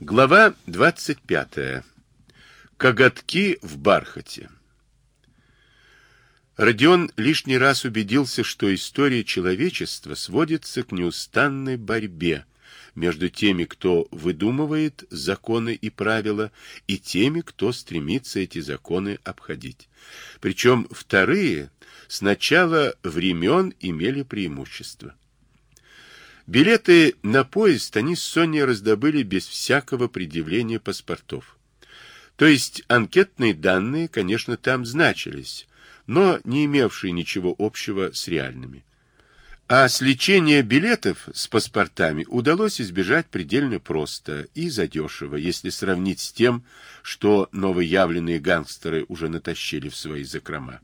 Глава 25. Коготки в бархате. Родион лишний раз убедился, что история человечества сводится к неустанной борьбе между теми, кто выдумывает законы и правила, и теми, кто стремится эти законы обходить. Причем вторые с начала времен имели преимущество. Билеты на поезд они с Соней раздобыли без всякого предъявления паспортов. То есть анкетные данные, конечно, там значились, но не имевшие ничего общего с реальными. А сличение билетов с паспортами удалось избежать предельно просто и задешево, если сравнить с тем, что новоявленные гангстеры уже натащили в свои закрома.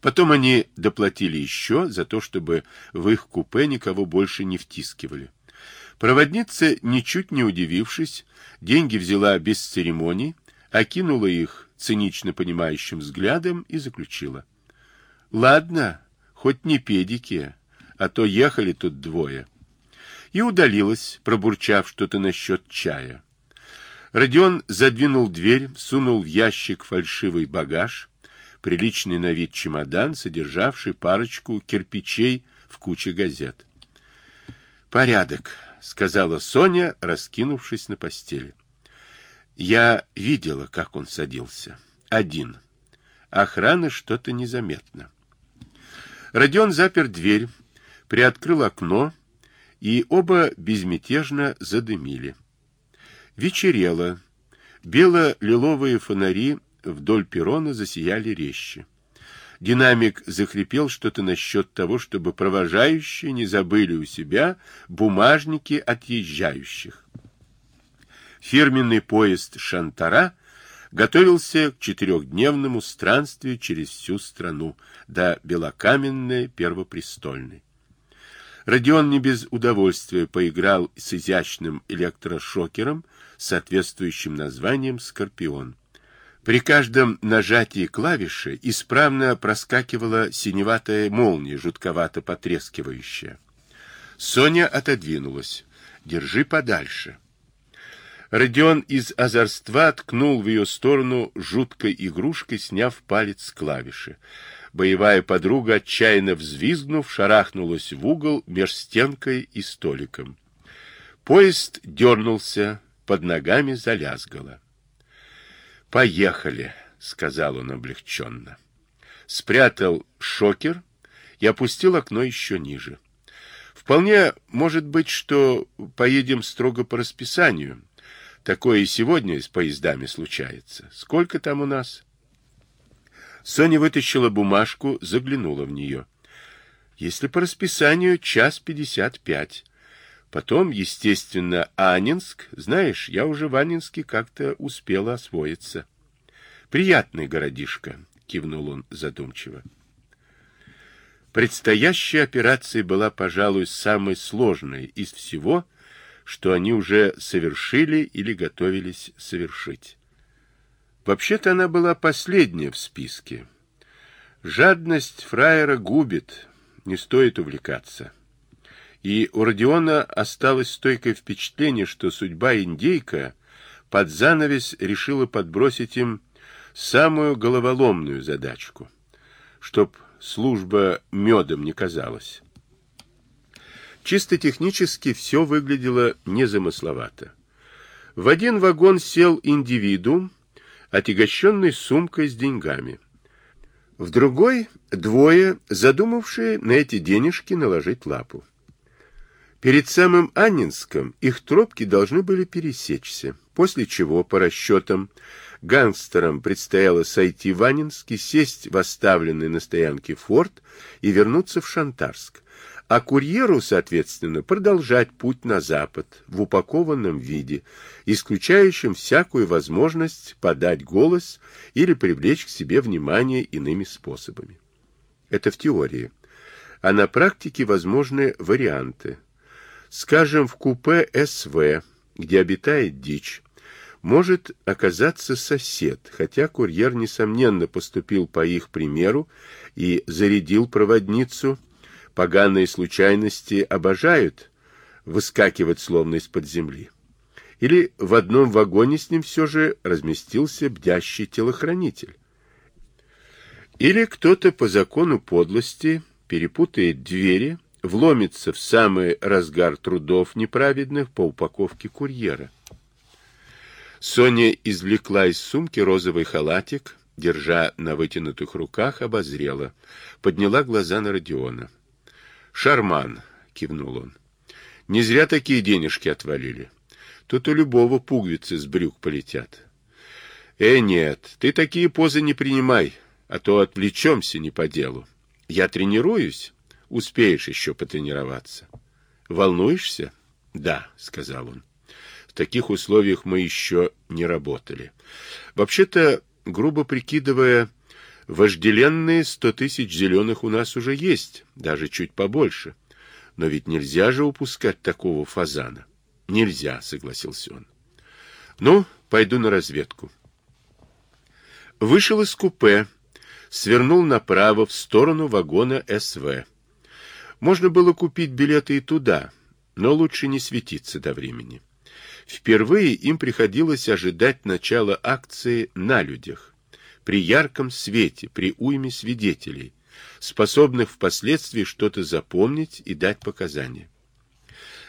Потом они доплатили еще за то, чтобы в их купе никого больше не втискивали. Проводница, ничуть не удивившись, деньги взяла без церемоний, окинула их цинично понимающим взглядом и заключила. «Ладно, хоть не педики, а то ехали тут двое». И удалилась, пробурчав что-то насчет чая. Родион задвинул дверь, сунул в ящик фальшивый багаж, приличный на вид чемодан, содержавший парочку кирпичей в куче газет. «Порядок», — сказала Соня, раскинувшись на постели. Я видела, как он садился. Один. Охраны что-то незаметно. Родион запер дверь, приоткрыл окно, и оба безмятежно задымили. Вечерело. Бело-лиловые фонари вдоль перрона засияли резче. Динамик захрипел что-то насчет того, чтобы провожающие не забыли у себя бумажники отъезжающих. Фирменный поезд «Шантара» готовился к четырехдневному странствию через всю страну до Белокаменной Первопрестольной. Родион не без удовольствия поиграл с изящным электрошокером, соответствующим названием «Скорпион». При каждом нажатии клавиши исправно проскакивала синеватая молния, жутковато потрескивающая. Соня отодвинулась. «Держи подальше». Родион из озорства ткнул в ее сторону жуткой игрушкой, сняв палец с клавиши. Боевая подруга, отчаянно взвизгнув, шарахнулась в угол меж стенкой и столиком. Поезд дернулся, под ногами залязгало. «Поехали», — сказал он облегченно. Спрятал шокер и опустил окно еще ниже. «Вполне может быть, что поедем строго по расписанию. Такое и сегодня с поездами случается. Сколько там у нас?» Соня вытащила бумажку, заглянула в нее. «Если по расписанию, час пятьдесят пять». Потом, естественно, Анинск. Знаешь, я уже в Анинске как-то успела освоиться. Приятный городишко, кивнул он задумчиво. Предстоящая операция была, пожалуй, самой сложной из всего, что они уже совершили или готовились совершить. Вообще-то она была последняя в списке. Жадность фраера губит, не стоит увлекаться и у Родиона осталось стойкое впечатление, что судьба индейка под занавес решила подбросить им самую головоломную задачку, чтоб служба медом не казалась. Чисто технически все выглядело незамысловато. В один вагон сел индивидуум, отягощенный сумкой с деньгами. В другой — двое, задумавшие на эти денежки наложить лапу. Перед самым Аннинском их тропки должны были пересечься, после чего, по расчетам, гангстерам предстояло сойти в Аннинске, сесть в оставленный на стоянке форт и вернуться в Шантарск, а курьеру, соответственно, продолжать путь на запад в упакованном виде, исключающем всякую возможность подать голос или привлечь к себе внимание иными способами. Это в теории. А на практике возможны варианты – Скажем, в купе СВ, где обитает дичь, может оказаться сосед, хотя курьер, несомненно, поступил по их примеру и зарядил проводницу. Поганые случайности обожают выскакивать словно из-под земли. Или в одном вагоне с ним все же разместился бдящий телохранитель? Или кто-то по закону подлости перепутает двери, вломится в самый разгар трудов неправедных по упаковке курьера. Соня извлекла из сумки розовый халатик, держа на вытянутых руках, обозрела, подняла глаза на Родиона. «Шарман», — кивнул он, — «не зря такие денежки отвалили. Тут у любого пуговицы с брюк полетят». «Э, нет, ты такие позы не принимай, а то отвлечемся не по делу. Я тренируюсь, успеешь еще потренироваться». «Волнуешься?» «Да», — сказал он. «В таких условиях мы еще не работали. Вообще-то, грубо прикидывая, Вожделенные сто тысяч зеленых у нас уже есть, даже чуть побольше. Но ведь нельзя же упускать такого фазана. Нельзя, согласился он. Ну, пойду на разведку. Вышел из купе, свернул направо в сторону вагона СВ. Можно было купить билеты и туда, но лучше не светиться до времени. Впервые им приходилось ожидать начала акции на людях при ярком свете, при уйме свидетелей, способных впоследствии что-то запомнить и дать показания.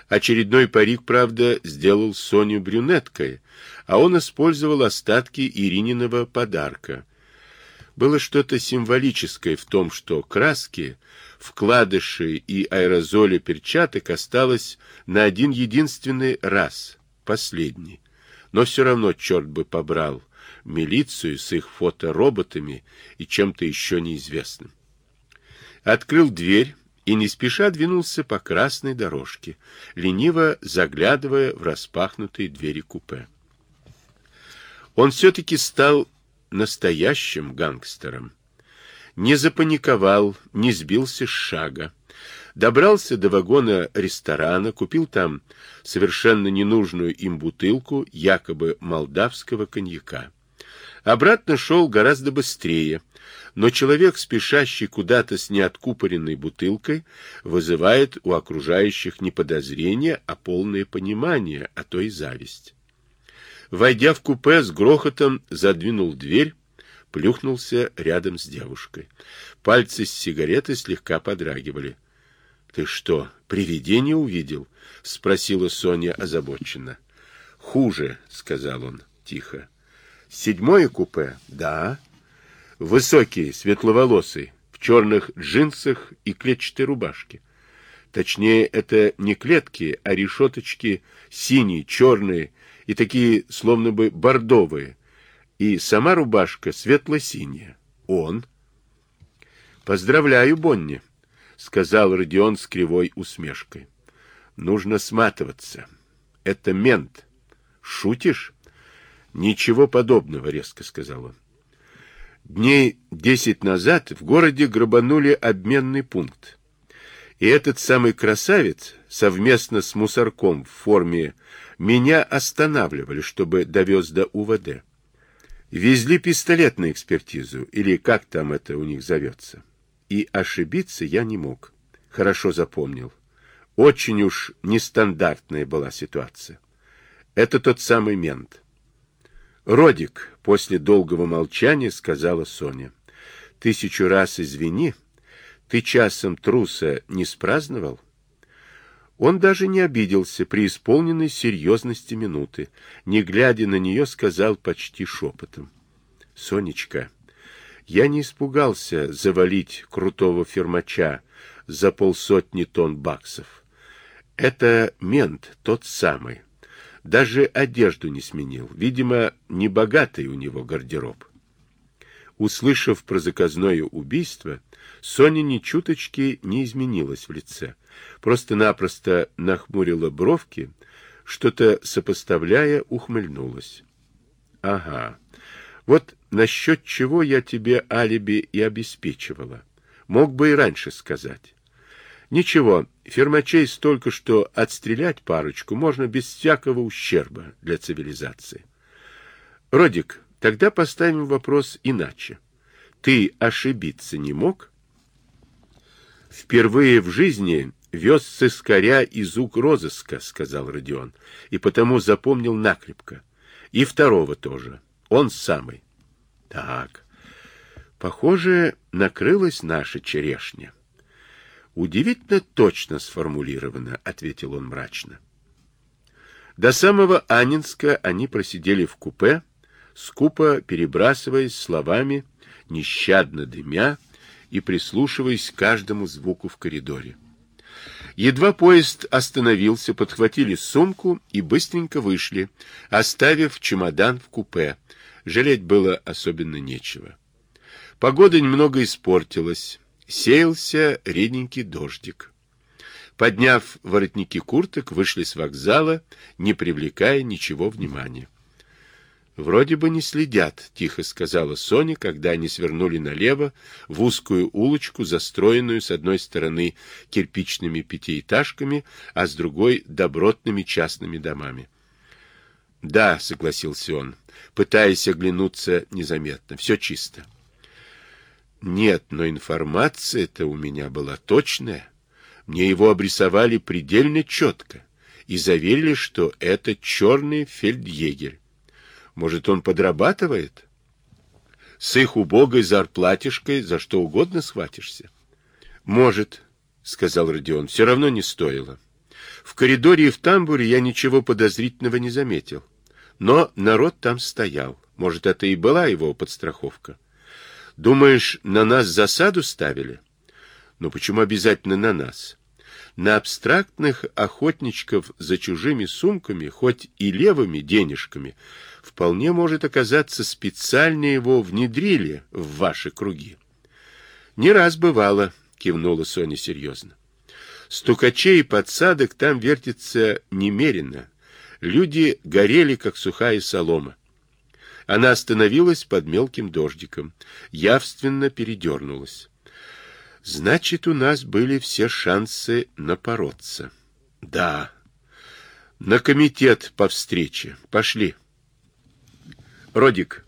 Очередной парик, правда, сделал Соню брюнеткой, а он использовал остатки Ирининого подарка. Было что-то символическое в том, что краски, вкладыши и аэрозоли перчаток осталось на один единственный раз, последний. Но все равно черт бы побрал, милицию с их фотороботами и чем-то еще неизвестным. Открыл дверь и не спеша двинулся по красной дорожке, лениво заглядывая в распахнутые двери купе. Он все-таки стал настоящим гангстером. Не запаниковал, не сбился с шага. Добрался до вагона ресторана, купил там совершенно ненужную им бутылку якобы молдавского коньяка. Обратно шел гораздо быстрее, но человек, спешащий куда-то с неоткупоренной бутылкой, вызывает у окружающих не подозрение, а полное понимание, а то и зависть. Войдя в купе, с грохотом задвинул дверь, плюхнулся рядом с девушкой. Пальцы с сигаретой слегка подрагивали. — Ты что, привидение увидел? — спросила Соня озабоченно. — Хуже, — сказал он тихо. Седьмое купе? Да. Высокий, светловолосый, в черных джинсах и клетчатой рубашке. Точнее, это не клетки, а решеточки синие, черные и такие, словно бы, бордовые. И сама рубашка светло-синяя. Он. «Поздравляю, Бонни», — сказал Родион с кривой усмешкой. «Нужно сматываться. Это мент. Шутишь?» Ничего подобного, резко сказал он. Дней десять назад в городе грабанули обменный пункт. И этот самый красавец совместно с мусорком в форме меня останавливали, чтобы довез до УВД. Везли пистолет на экспертизу, или как там это у них зовется. И ошибиться я не мог. Хорошо запомнил. Очень уж нестандартная была ситуация. Это тот самый мент. «Родик», — после долгого молчания сказала Соня, — «тысячу раз извини, ты часом труса не спраздновал?» Он даже не обиделся при исполненной серьезности минуты, не глядя на нее, сказал почти шепотом. «Сонечка, я не испугался завалить крутого фермача за полсотни тонн баксов. Это мент тот самый, даже одежду не сменил. Видимо, не богатый у него гардероб. Услышав про заказное убийство, Соня ни чуточки не изменилась в лице. Просто-напросто нахмурила бровки, что-то сопоставляя, ухмыльнулась. — Ага, вот насчет чего я тебе алиби и обеспечивала. Мог бы и раньше сказать. Ничего, фермачей столько, что отстрелять парочку можно без всякого ущерба для цивилизации. Родик, тогда поставим вопрос иначе. Ты ошибиться не мог? Впервые в жизни вез с искоря из ук розыска, — сказал Родион, — и потому запомнил накрепко. И второго тоже. Он самый. Так, похоже, накрылась наша черешня. Удивительно точно сформулировано, — ответил он мрачно. До самого Анинска они просидели в купе, скупо перебрасываясь словами, нещадно дымя и прислушиваясь к каждому звуку в коридоре. Едва поезд остановился, подхватили сумку и быстренько вышли, оставив чемодан в купе. Жалеть было особенно нечего. Погода немного испортилась, сеялся реденький дождик. Подняв воротники курток, вышли с вокзала, не привлекая ничего внимания. «Вроде бы не следят», — тихо сказала Соня, когда они свернули налево в узкую улочку, застроенную с одной стороны кирпичными пятиэтажками, а с другой — добротными частными домами. «Да», — согласился он, пытаясь оглянуться незаметно, — «все чисто». «Нет, но информация-то у меня была точная». Мне его обрисовали предельно четко и заверили, что это черный фельдъегерь. Может, он подрабатывает? С их убогой зарплатишкой за что угодно схватишься? Может, сказал Родион, все равно не стоило. В коридоре и в тамбуре я ничего подозрительного не заметил. Но народ там стоял. Может, это и была его подстраховка. Думаешь, на нас засаду ставили? Но почему обязательно на нас? На абстрактных охотничков за чужими сумками, хоть и левыми денежками, вполне может оказаться специально его внедрили в ваши круги. Не раз бывало, кивнула Соня серьезно. Стукачей и подсадок там вертится немерено. Люди горели, как сухая солома. Она остановилась под мелким дождиком, явственно передернулась. Значит, у нас были все шансы напороться. Да. На комитет по встрече. Пошли. Родик,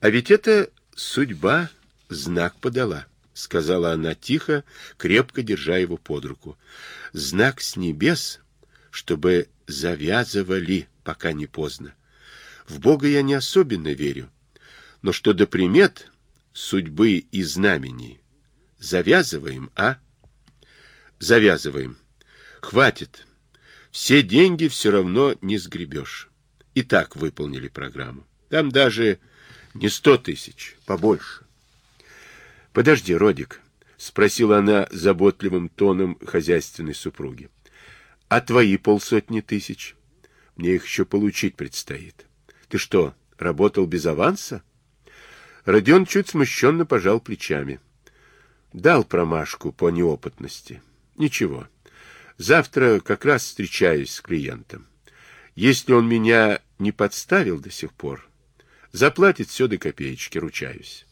а ведь это судьба знак подала, сказала она тихо, крепко держа его под руку. Знак с небес, чтобы завязывали, пока не поздно. В Бога я не особенно верю, но что до примет, судьбы и знамений, Завязываем, а? Завязываем. Хватит. Все деньги все равно не сгребешь. И так выполнили программу. Там даже не сто тысяч, побольше. Подожди, Родик, спросила она заботливым тоном хозяйственной супруги. А твои полсотни тысяч? Мне их еще получить предстоит. Ты что, работал без аванса? Родион чуть смущенно пожал плечами. Дал промашку по неопытности. Ничего. Завтра как раз встречаюсь с клиентом. Если он меня не подставил до сих пор, заплатит все до копеечки, ручаюсь.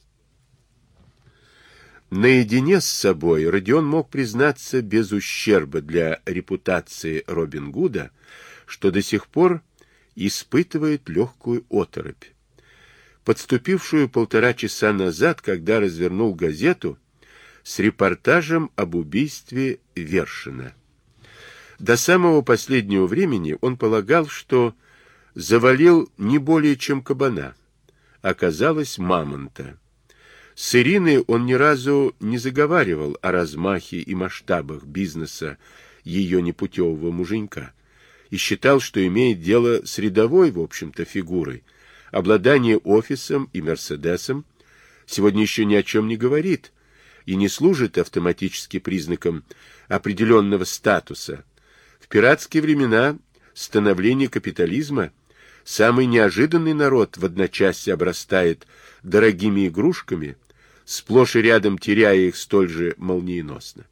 Наедине с собой Родион мог признаться без ущерба для репутации Робин Гуда, что до сих пор испытывает легкую оторопь. Подступившую полтора часа назад, когда развернул газету, с репортажем об убийстве Вершина. До самого последнего времени он полагал, что завалил не более чем кабана. Оказалось, мамонта. С Ириной он ни разу не заговаривал о размахе и масштабах бизнеса ее непутевого муженька и считал, что имеет дело с рядовой, в общем-то, фигурой. Обладание офисом и Мерседесом сегодня еще ни о чем не говорит, и не служит автоматически признаком определенного статуса. В пиратские времена становление капитализма самый неожиданный народ в одночасье обрастает дорогими игрушками, сплошь и рядом теряя их столь же молниеносно.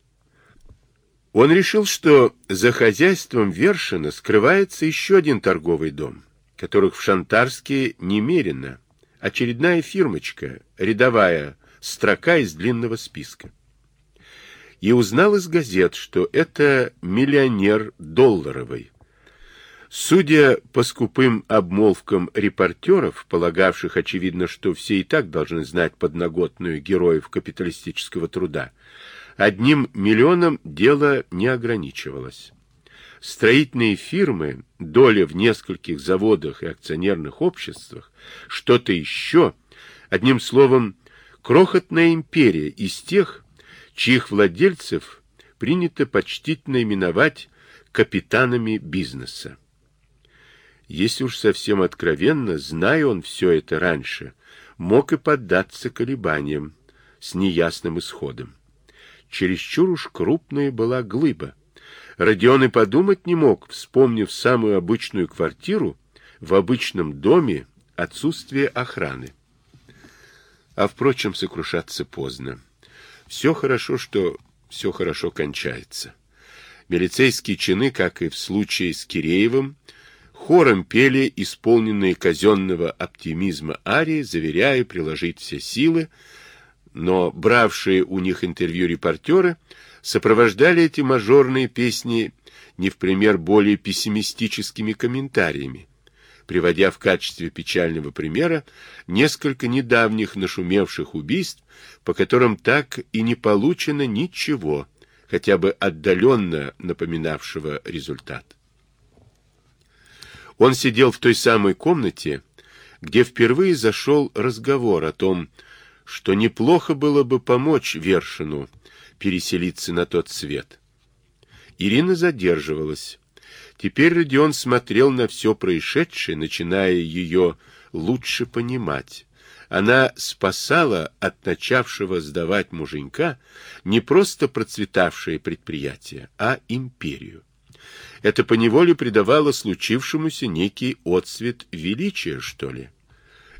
Он решил, что за хозяйством Вершина скрывается еще один торговый дом, которых в Шантарске немерено, очередная фирмочка, рядовая строка из длинного списка. И узнал из газет, что это миллионер долларовый. Судя по скупым обмолвкам репортеров, полагавших, очевидно, что все и так должны знать подноготную героев капиталистического труда, Одним миллионом дело не ограничивалось. Строительные фирмы, доля в нескольких заводах и акционерных обществах, что-то еще, одним словом, крохотная империя из тех, чьих владельцев принято почтительно именовать капитанами бизнеса. Если уж совсем откровенно, зная он все это раньше, мог и поддаться колебаниям с неясным исходом. Чересчур уж крупная была глыба. Родион и подумать не мог, вспомнив самую обычную квартиру в обычном доме отсутствие охраны. А, впрочем, сокрушаться поздно. Все хорошо, что все хорошо кончается. Милицейские чины, как и в случае с Киреевым, хором пели исполненные казенного оптимизма арии, заверяя приложить все силы, но бравшие у них интервью репортеры сопровождали эти мажорные песни не в пример более пессимистическими комментариями, приводя в качестве печального примера несколько недавних нашумевших убийств, по которым так и не получено ничего, хотя бы отдаленно напоминавшего результат. Он сидел в той самой комнате, где впервые зашел разговор о том, что неплохо было бы помочь Вершину переселиться на тот свет. Ирина задерживалась. Теперь Родион смотрел на все происшедшее, начиная ее лучше понимать. Она спасала от начавшего сдавать муженька не просто процветавшее предприятие, а империю. Это поневоле придавало случившемуся некий отсвет величия, что ли.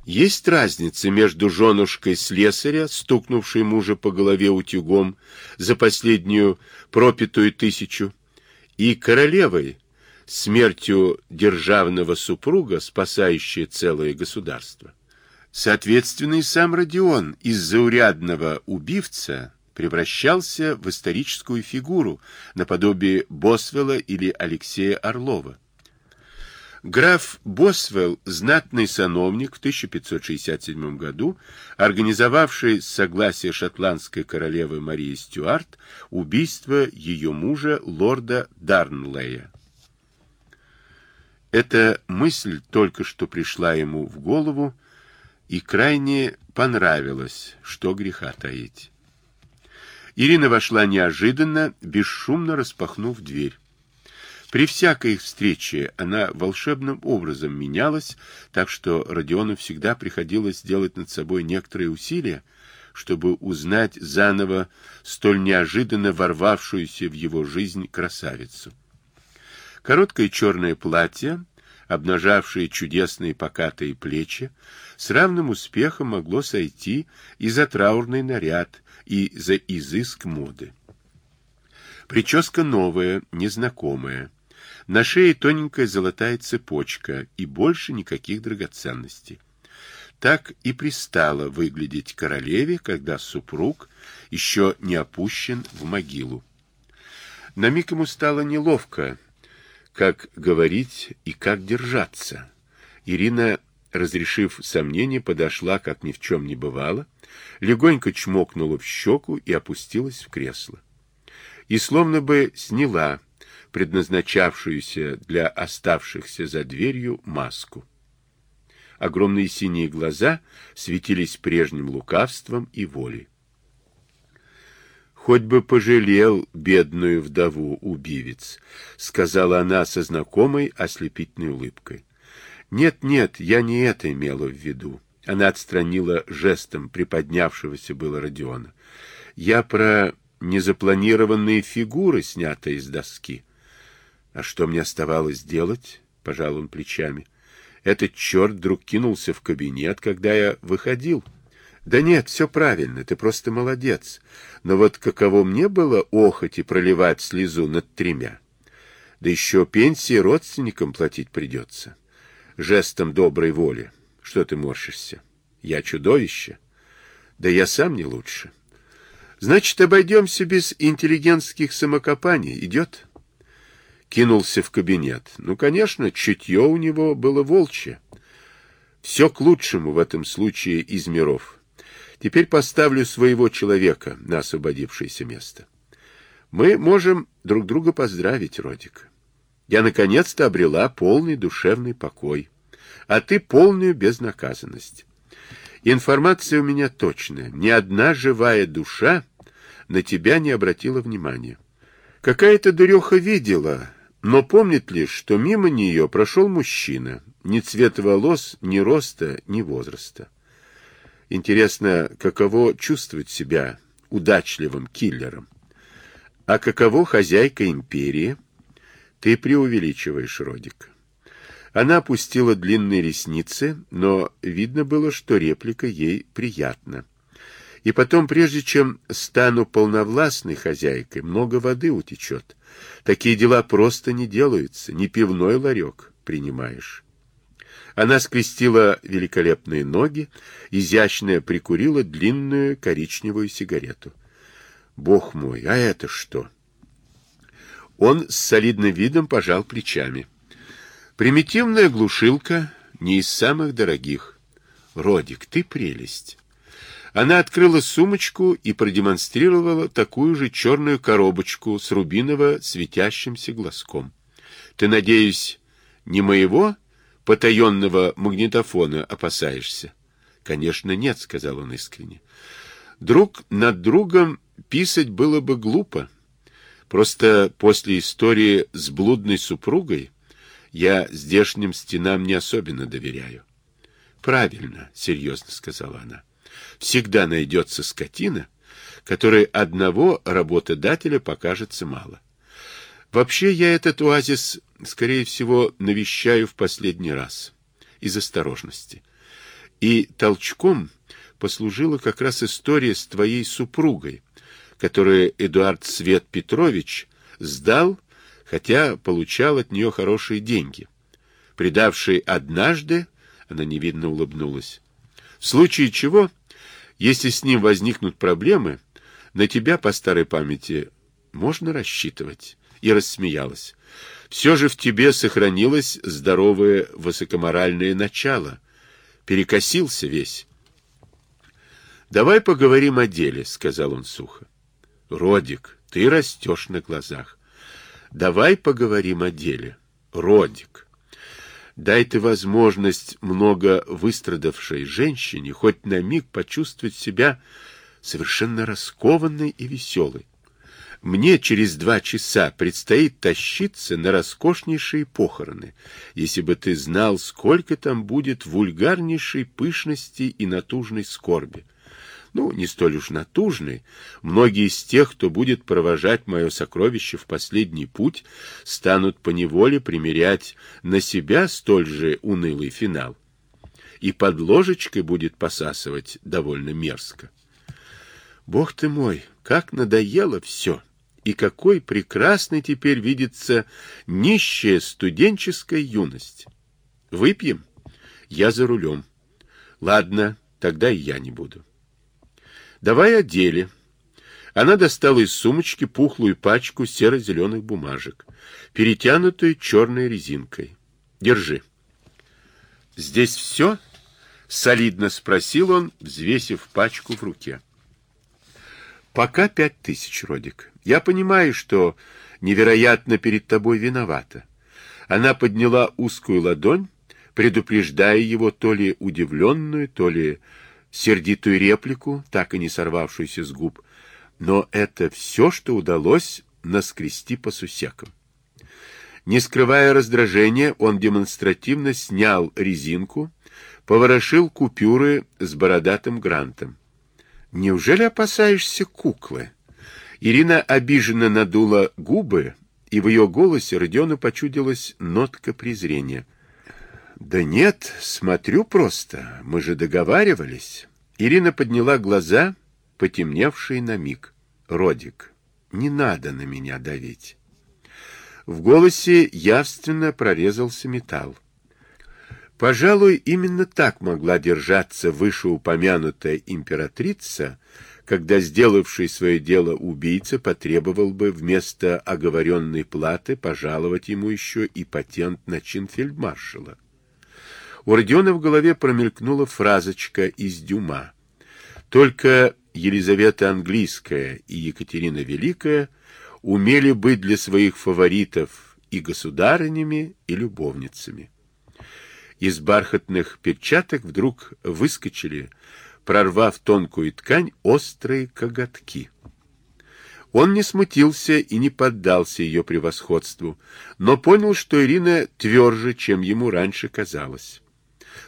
Есть разница между женушкой слесаря, стукнувшей мужа по голове утюгом за последнюю пропитую тысячу, и королевой, смертью державного супруга, спасающей целое государство. Соответственно, и сам Родион из заурядного убивца превращался в историческую фигуру, наподобие Босвелла или Алексея Орлова. Граф Босвелл, знатный сановник в 1567 году, организовавший с согласия шотландской королевы Марии Стюарт убийство ее мужа лорда Дарнлея. Эта мысль только что пришла ему в голову и крайне понравилась, что греха таить. Ирина вошла неожиданно, бесшумно распахнув дверь. При всякой их встрече она волшебным образом менялась, так что Родиону всегда приходилось делать над собой некоторые усилия, чтобы узнать заново столь неожиданно ворвавшуюся в его жизнь красавицу. Короткое черное платье, обнажавшее чудесные покатые плечи, с равным успехом могло сойти и за траурный наряд, и за изыск моды. Прическа новая, незнакомая. На шее тоненькая золотая цепочка и больше никаких драгоценностей. Так и пристало выглядеть королеве, когда супруг еще не опущен в могилу. На миг ему стало неловко, как говорить и как держаться. Ирина, разрешив сомнение, подошла, как ни в чем не бывало, легонько чмокнула в щеку и опустилась в кресло. И словно бы сняла предназначавшуюся для оставшихся за дверью маску. Огромные синие глаза светились прежним лукавством и волей. «Хоть бы пожалел бедную вдову убивец», — сказала она со знакомой ослепительной улыбкой. «Нет, нет, я не это имела в виду». Она отстранила жестом приподнявшегося было Родиона. «Я про незапланированные фигуры, снятые из доски. А что мне оставалось делать? Пожал он плечами. Этот черт вдруг кинулся в кабинет, когда я выходил. Да нет, все правильно, ты просто молодец. Но вот каково мне было охоть проливать слезу над тремя? Да еще пенсии родственникам платить придется. Жестом доброй воли. Что ты морщишься? Я чудовище? Да я сам не лучше. Значит, обойдемся без интеллигентских самокопаний. Идет? кинулся в кабинет. Ну, конечно, чутье у него было волчье. Все к лучшему в этом случае из миров. Теперь поставлю своего человека на освободившееся место. Мы можем друг друга поздравить, Родик. Я наконец-то обрела полный душевный покой, а ты полную безнаказанность. Информация у меня точная. Ни одна живая душа на тебя не обратила внимания. Какая-то дуреха видела, но помнит лишь, что мимо нее прошел мужчина, ни цвета волос, ни роста, ни возраста. Интересно, каково чувствовать себя удачливым киллером? А каково хозяйка империи? Ты преувеличиваешь, Родик. Она опустила длинные ресницы, но видно было, что реплика ей приятна. И потом, прежде чем стану полновластной хозяйкой, много воды утечет. Такие дела просто не делаются, не пивной ларек принимаешь. Она скрестила великолепные ноги, изящно прикурила длинную коричневую сигарету. Бог мой, а это что? Он с солидным видом пожал плечами. Примитивная глушилка, не из самых дорогих. Родик, ты прелесть. Она открыла сумочку и продемонстрировала такую же черную коробочку с рубиново светящимся глазком. Ты, надеюсь, не моего потаенного магнитофона опасаешься? Конечно, нет, сказал он искренне. Друг над другом писать было бы глупо. Просто после истории с блудной супругой я здешним стенам не особенно доверяю. Правильно, серьезно сказала она всегда найдется скотина, которой одного работодателя покажется мало. Вообще я этот оазис, скорее всего, навещаю в последний раз, из осторожности. И толчком послужила как раз история с твоей супругой, которую Эдуард Свет Петрович сдал, хотя получал от нее хорошие деньги. Предавший однажды, она невидно улыбнулась, в случае чего если с ним возникнут проблемы, на тебя по старой памяти можно рассчитывать. И рассмеялась. Все же в тебе сохранилось здоровое высокоморальное начало. Перекосился весь. «Давай поговорим о деле», — сказал он сухо. «Родик, ты растешь на глазах. Давай поговорим о деле. Родик». Дай ты возможность много выстрадавшей женщине хоть на миг почувствовать себя совершенно раскованной и веселой. Мне через два часа предстоит тащиться на роскошнейшие похороны, если бы ты знал, сколько там будет вульгарнейшей пышности и натужной скорби ну, не столь уж натужный, многие из тех, кто будет провожать мое сокровище в последний путь, станут поневоле примерять на себя столь же унылый финал. И под ложечкой будет посасывать довольно мерзко. Бог ты мой, как надоело все! И какой прекрасной теперь видится нищая студенческая юность! Выпьем? Я за рулем. Ладно, тогда и я не буду. Давай о деле. Она достала из сумочки пухлую пачку серо-зеленых бумажек, перетянутую черной резинкой. Держи. Здесь все? Солидно спросил он, взвесив пачку в руке. Пока пять тысяч, Родик. Я понимаю, что невероятно перед тобой виновата. Она подняла узкую ладонь, предупреждая его то ли удивленную, то ли сердитую реплику, так и не сорвавшуюся с губ, но это все, что удалось наскрести по сусекам. Не скрывая раздражения, он демонстративно снял резинку, поворошил купюры с бородатым грантом. «Неужели опасаешься куклы?» Ирина обиженно надула губы, и в ее голосе Родиону почудилась нотка презрения — да нет, смотрю просто. Мы же договаривались. Ирина подняла глаза, потемневшие на миг. Родик, не надо на меня давить. В голосе явственно прорезался металл. Пожалуй, именно так могла держаться вышеупомянутая императрица, когда сделавший свое дело убийца потребовал бы вместо оговоренной платы пожаловать ему еще и патент на чин фельдмаршала. У Родиона в голове промелькнула фразочка из Дюма. Только Елизавета Английская и Екатерина Великая умели быть для своих фаворитов и государынями, и любовницами. Из бархатных перчаток вдруг выскочили, прорвав тонкую ткань, острые коготки. Он не смутился и не поддался ее превосходству, но понял, что Ирина тверже, чем ему раньше казалось.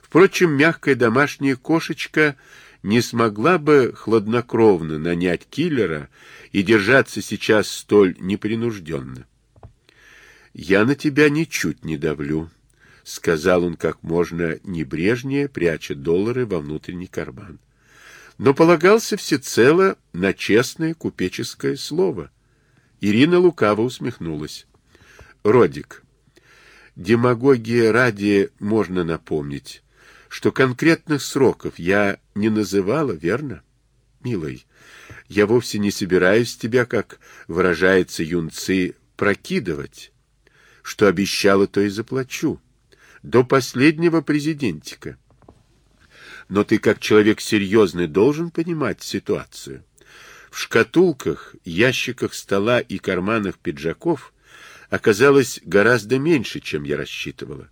Впрочем, мягкая домашняя кошечка не смогла бы хладнокровно нанять киллера и держаться сейчас столь непринужденно. «Я на тебя ничуть не давлю», — сказал он как можно небрежнее, пряча доллары во внутренний карман. Но полагался всецело на честное купеческое слово. Ирина лукаво усмехнулась. «Родик, демагогия ради можно напомнить, что конкретных сроков я не называла, верно? Милый, я вовсе не собираюсь тебя, как выражается юнцы, прокидывать. Что обещала, то и заплачу. До последнего президентика. Но ты, как человек серьезный, должен понимать ситуацию. В шкатулках, ящиках стола и карманах пиджаков оказалось гораздо меньше, чем я рассчитывала.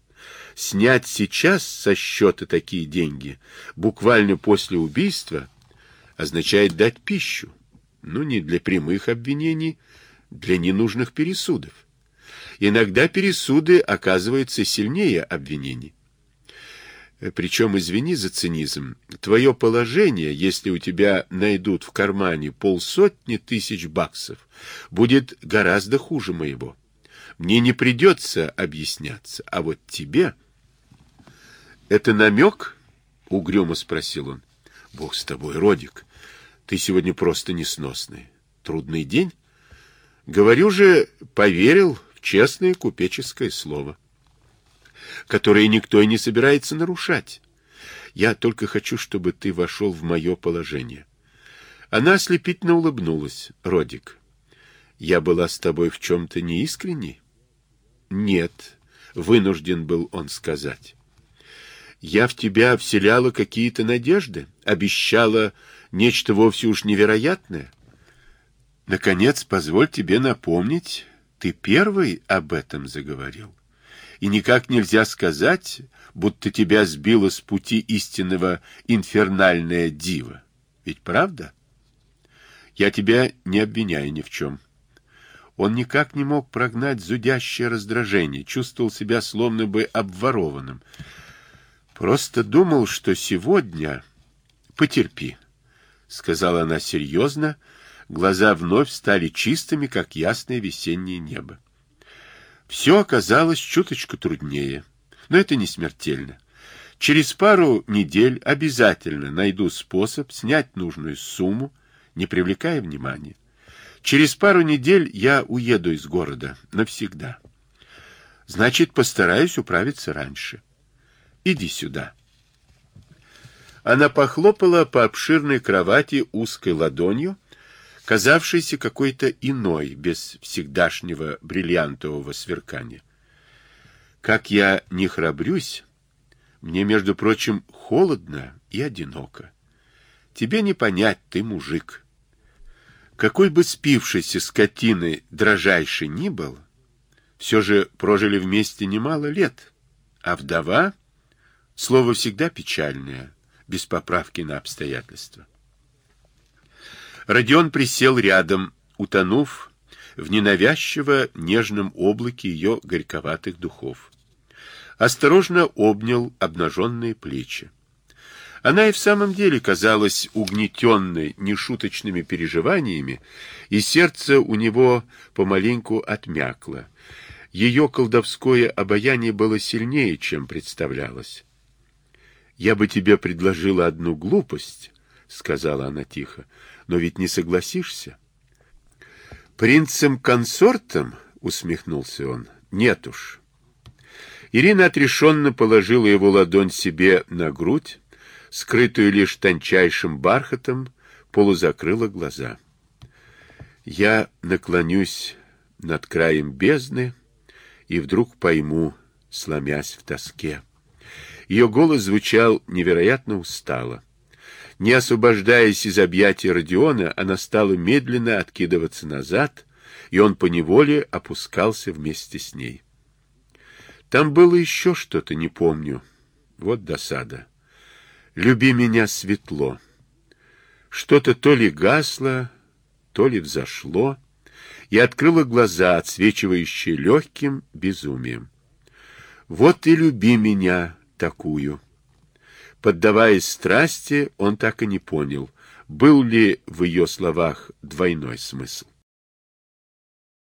Снять сейчас со счета такие деньги, буквально после убийства, означает дать пищу. Ну, не для прямых обвинений, для ненужных пересудов. Иногда пересуды оказываются сильнее обвинений. Причем, извини за цинизм, твое положение, если у тебя найдут в кармане полсотни тысяч баксов, будет гораздо хуже моего. Мне не придется объясняться, а вот тебе... — Это намек? — угрюмо спросил он. — Бог с тобой, Родик, ты сегодня просто несносный. Трудный день? Говорю же, поверил в честное купеческое слово, которое никто и не собирается нарушать. Я только хочу, чтобы ты вошел в мое положение. Она ослепительно улыбнулась. — Родик, я была с тобой в чем-то неискренней? «Нет», — вынужден был он сказать. «Я в тебя вселяла какие-то надежды, обещала нечто вовсе уж невероятное. Наконец, позволь тебе напомнить, ты первый об этом заговорил. И никак нельзя сказать, будто тебя сбило с пути истинного инфернальное диво. Ведь правда? Я тебя не обвиняю ни в чем». Он никак не мог прогнать зудящее раздражение, чувствовал себя словно бы обворованным. Просто думал, что сегодня... Потерпи, — сказала она серьезно, глаза вновь стали чистыми, как ясное весеннее небо. Все оказалось чуточку труднее, но это не смертельно. Через пару недель обязательно найду способ снять нужную сумму, не привлекая внимания. Через пару недель я уеду из города навсегда. Значит, постараюсь управиться раньше. Иди сюда. Она похлопала по обширной кровати узкой ладонью, казавшейся какой-то иной, без всегдашнего бриллиантового сверкания. Как я не храбрюсь, мне, между прочим, холодно и одиноко. Тебе не понять, ты мужик. Какой бы спившейся скотины дрожайший ни был, все же прожили вместе немало лет, а вдова — слово всегда печальное, без поправки на обстоятельства. Родион присел рядом, утонув в ненавязчиво нежном облаке ее горьковатых духов. Осторожно обнял обнаженные плечи. Она и в самом деле казалась угнетенной нешуточными переживаниями, и сердце у него помаленьку отмякло. Ее колдовское обаяние было сильнее, чем представлялось. «Я бы тебе предложила одну глупость», — сказала она тихо, — «но ведь не согласишься». «Принцем-консортом?» — усмехнулся он. «Нет уж». Ирина отрешенно положила его ладонь себе на грудь, скрытую лишь тончайшим бархатом, полузакрыла глаза. Я наклонюсь над краем бездны и вдруг пойму, сломясь в тоске. Ее голос звучал невероятно устало. Не освобождаясь из объятий Родиона, она стала медленно откидываться назад, и он поневоле опускался вместе с ней. Там было еще что-то, не помню. Вот досада. «Люби меня светло». Что-то то ли гасло, то ли взошло, и открыла глаза, отсвечивающие легким безумием. «Вот и люби меня такую». Поддаваясь страсти, он так и не понял, был ли в ее словах двойной смысл.